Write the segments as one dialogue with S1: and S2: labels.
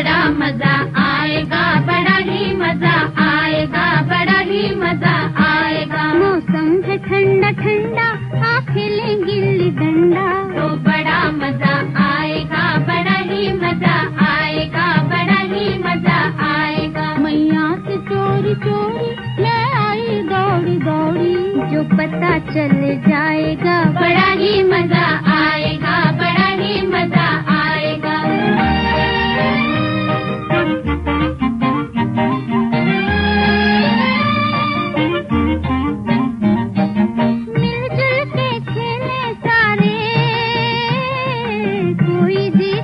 S1: बड़ा मज़ा आएगा बड़ा ही मज़ा आएगा बड़ा ही मज़ा आएगा।
S2: मौसम है ठंडा ठंडा आप गिल्ली डंडा
S1: तो बड़ा मज़ा आएगा बड़ा ही मज़ा आएगा बड़ा ही मज़ा आएगा।
S3: मैया से चोरी चोरी मैं आई दौड़ी दौड़ी।
S2: जो पता चल जाएगा।
S1: बड़ा ही मज़ा आएगा बड़ा ही मज़ा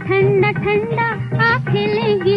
S2: ठंडा ठंडा आँखें लेंगी